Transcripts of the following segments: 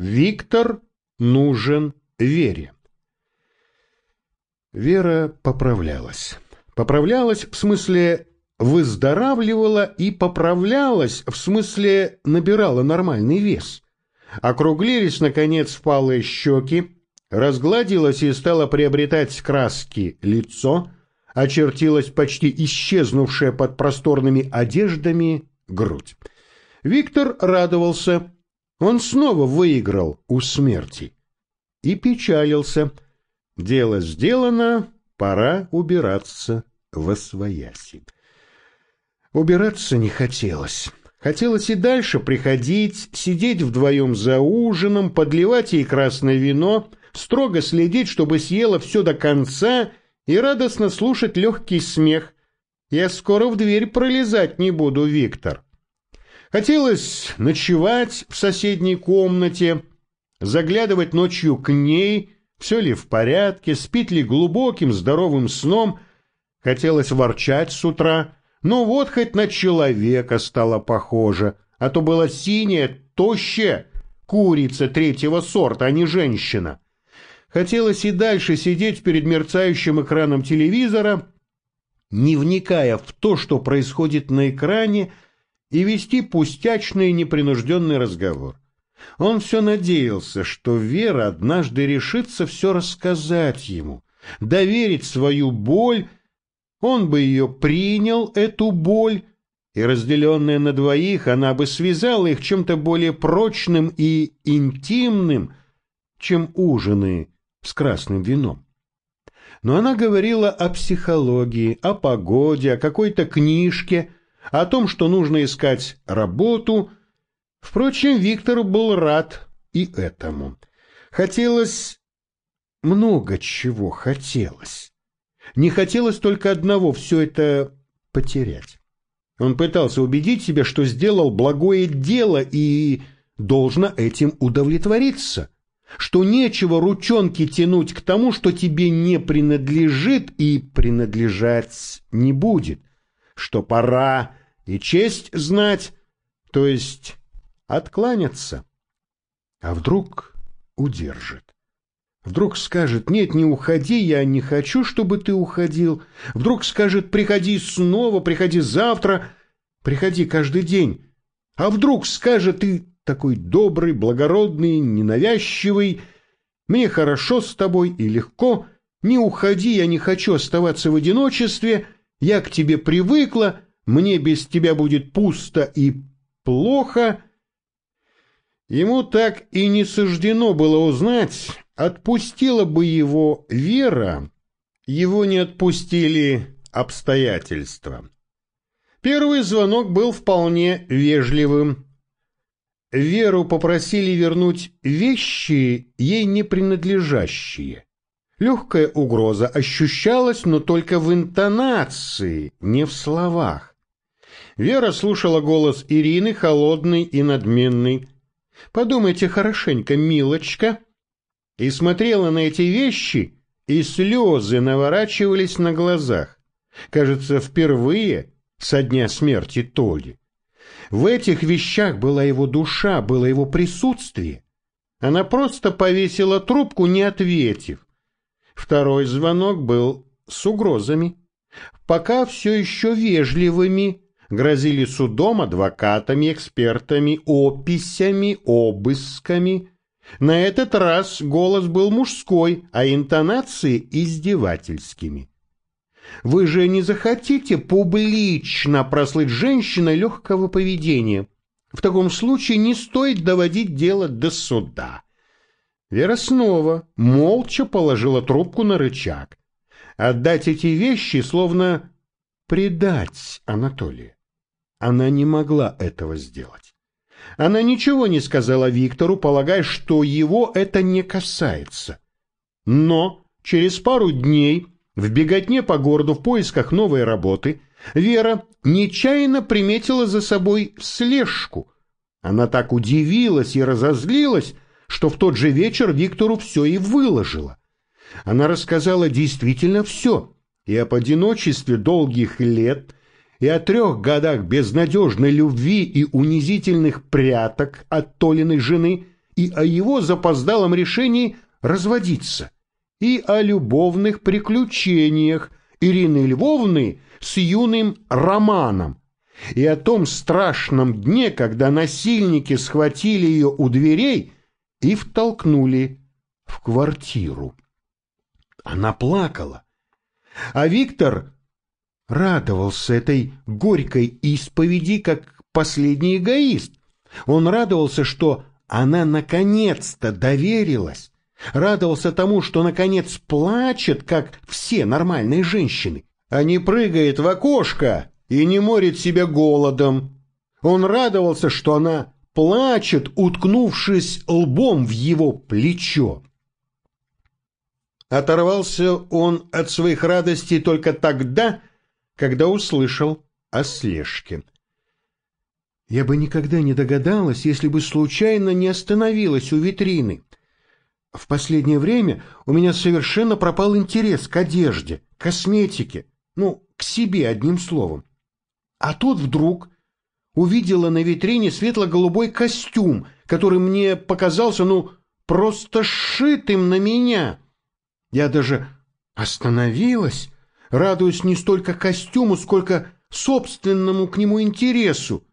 Виктор нужен Вере. Вера поправлялась. Поправлялась в смысле выздоравливала и поправлялась, в смысле набирала нормальный вес. Округлились, наконец, впалые щеки, разгладилась и стала приобретать краски лицо, очертилась почти исчезнувшая под просторными одеждами грудь. Виктор радовался. Он снова выиграл у смерти. И печалился. Дело сделано, пора убираться во свояси. Убираться не хотелось. Хотелось и дальше приходить, сидеть вдвоем за ужином, подливать ей красное вино, строго следить, чтобы съела все до конца и радостно слушать легкий смех. «Я скоро в дверь пролезать не буду, Виктор». Хотелось ночевать в соседней комнате, заглядывать ночью к ней, все ли в порядке, спит ли глубоким здоровым сном. Хотелось ворчать с утра – ну вот хоть на человека стало похоже, а то была синяя, тощая, курица третьего сорта, а не женщина. Хотелось и дальше сидеть перед мерцающим экраном телевизора, не вникая в то, что происходит на экране, и вести пустячный непринужденный разговор. Он все надеялся, что Вера однажды решится все рассказать ему, доверить свою боль он бы ее принял, эту боль, и, разделенная на двоих, она бы связала их чем-то более прочным и интимным, чем ужины с красным вином. Но она говорила о психологии, о погоде, о какой-то книжке, о том, что нужно искать работу. Впрочем, Виктор был рад и этому. Хотелось много чего хотелось. Не хотелось только одного – все это потерять. Он пытался убедить себя, что сделал благое дело и должно этим удовлетвориться, что нечего ручонки тянуть к тому, что тебе не принадлежит и принадлежать не будет, что пора и честь знать, то есть откланяться. А вдруг удержит? Вдруг скажет, нет, не уходи, я не хочу, чтобы ты уходил. Вдруг скажет, приходи снова, приходи завтра, приходи каждый день. А вдруг скажет, ты такой добрый, благородный, ненавязчивый, мне хорошо с тобой и легко, не уходи, я не хочу оставаться в одиночестве, я к тебе привыкла, мне без тебя будет пусто и плохо. Ему так и не суждено было узнать, Отпустила бы его вера, его не отпустили обстоятельства. Первый звонок был вполне вежливым. Веру попросили вернуть вещи, ей не принадлежащие. Легкая угроза ощущалась, но только в интонации, не в словах. Вера слушала голос Ирины, холодный и надменный. «Подумайте хорошенько, милочка», и смотрела на эти вещи, и слезы наворачивались на глазах. Кажется, впервые со дня смерти Толи. В этих вещах была его душа, было его присутствие. Она просто повесила трубку, не ответив. Второй звонок был с угрозами. Пока все еще вежливыми, грозили судом, адвокатами, экспертами, описями, обысками, на этот раз голос был мужской, а интонации издевательскими. Вы же не захотите публично прослыть женщиной легкого поведения. В таком случае не стоит доводить дело до суда. Вера снова молча положила трубку на рычаг. Отдать эти вещи, словно предать Анатолия. Она не могла этого сделать. Она ничего не сказала Виктору, полагая, что его это не касается. Но через пару дней в беготне по городу в поисках новой работы Вера нечаянно приметила за собой слежку. Она так удивилась и разозлилась, что в тот же вечер Виктору все и выложила. Она рассказала действительно все, и об одиночестве долгих лет – и о трех годах безнадежной любви и унизительных пряток от Толиной жены, и о его запоздалом решении разводиться, и о любовных приключениях Ирины Львовны с юным Романом, и о том страшном дне, когда насильники схватили ее у дверей и втолкнули в квартиру. Она плакала, а Виктор радовался этой горькой исповеди, как последний эгоист. Он радовался, что она наконец-то доверилась, радовался тому, что наконец плачет, как все нормальные женщины, а не прыгает в окошко и не морит себя голодом. Он радовался, что она плачет, уткнувшись лбом в его плечо. Оторвался он от своих радостей только тогда, когда услышал о слежке. Я бы никогда не догадалась, если бы случайно не остановилась у витрины. В последнее время у меня совершенно пропал интерес к одежде, косметике, ну, к себе одним словом. А тут вдруг увидела на витрине светло-голубой костюм, который мне показался, ну, просто сшитым на меня. Я даже остановилась радуясь не столько костюму, сколько собственному к нему интересу,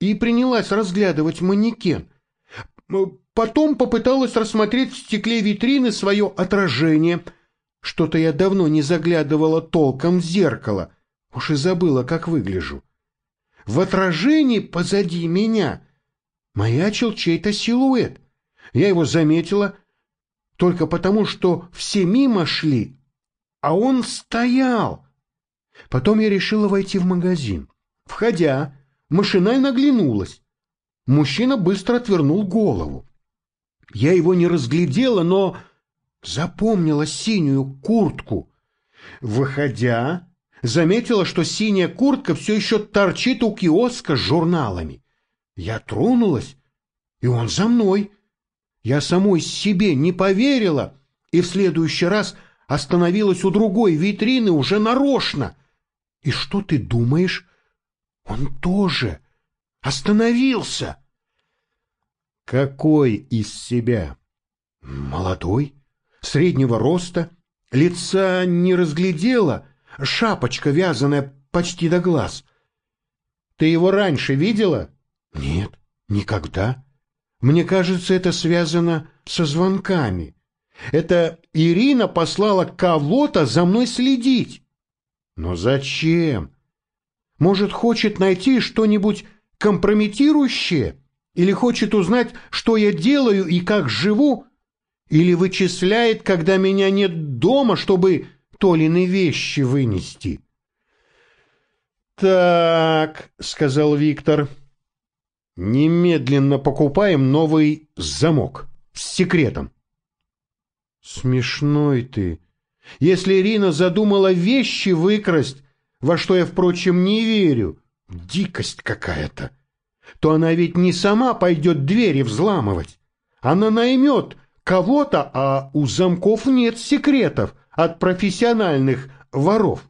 и принялась разглядывать манекен. Потом попыталась рассмотреть в стекле витрины свое отражение. Что-то я давно не заглядывала толком в зеркало, уж и забыла, как выгляжу. В отражении позади меня маячил чей-то силуэт. Я его заметила только потому, что все мимо шли, а он стоял. Потом я решила войти в магазин. Входя, машинально оглянулась. Мужчина быстро отвернул голову. Я его не разглядела, но запомнила синюю куртку. Выходя, заметила, что синяя куртка все еще торчит у киоска с журналами. Я тронулась, и он за мной. Я самой себе не поверила, и в следующий раз остановилась у другой витрины уже нарочно. И что ты думаешь? Он тоже остановился. Какой из себя? Молодой, среднего роста, лица не разглядела, шапочка вязаная почти до глаз. Ты его раньше видела? Нет, никогда. Мне кажется, это связано со звонками. Это Ирина послала кого-то за мной следить. Но зачем? Может, хочет найти что-нибудь компрометирующее? Или хочет узнать, что я делаю и как живу? Или вычисляет, когда меня нет дома, чтобы Толины вещи вынести? «Так», — сказал Виктор, — «немедленно покупаем новый замок с секретом. Смешной ты. Если Ирина задумала вещи выкрасть, во что я, впрочем, не верю, дикость какая-то, то она ведь не сама пойдет двери взламывать. Она наймет кого-то, а у замков нет секретов от профессиональных воров.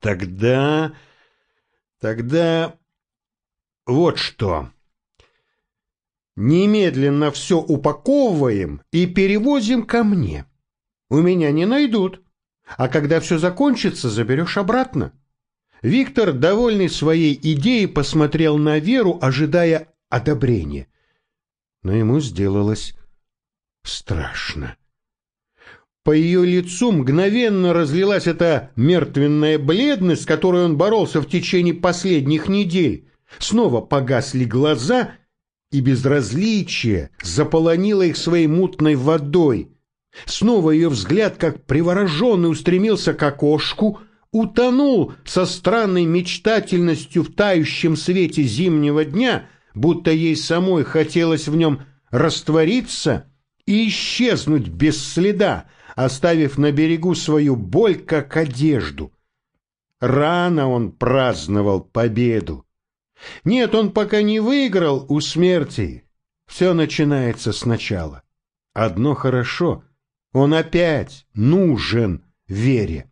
Тогда... тогда... вот что... Немедленно все упаковываем и перевозим ко мне. У меня не найдут. А когда все закончится, заберешь обратно. Виктор, довольный своей идеей, посмотрел на Веру, ожидая одобрения. Но ему сделалось страшно. По ее лицу мгновенно разлилась эта мертвенная бледность, с которой он боролся в течение последних недель. Снова погасли глаза — и безразличие заполонило их своей мутной водой. Снова ее взгляд, как привороженный, устремился к окошку, утонул со странной мечтательностью в тающем свете зимнего дня, будто ей самой хотелось в нем раствориться и исчезнуть без следа, оставив на берегу свою боль как одежду. Рано он праздновал победу. Нет, он пока не выиграл у смерти. Все начинается сначала. Одно хорошо. Он опять нужен Вере.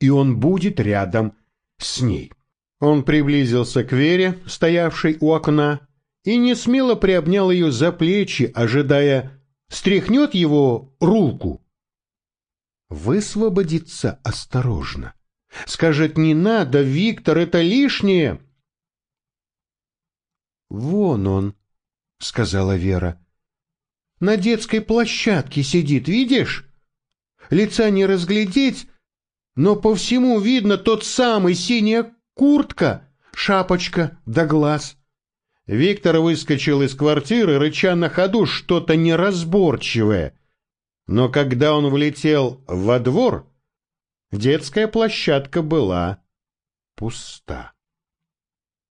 И он будет рядом с ней. Он приблизился к Вере, стоявшей у окна, и не смело приобнял ее за плечи, ожидая, стряхнет его руку. Высвободиться осторожно. Скажет, не надо, Виктор, это лишнее. Вон он, сказала Вера. На детской площадке сидит, видишь? Лица не разглядеть, но по всему видно тот самый синяя куртка, шапочка да глаз. Виктор выскочил из квартиры, рыча на ходу что-то неразборчивое. Но когда он влетел во двор, детская площадка была пуста.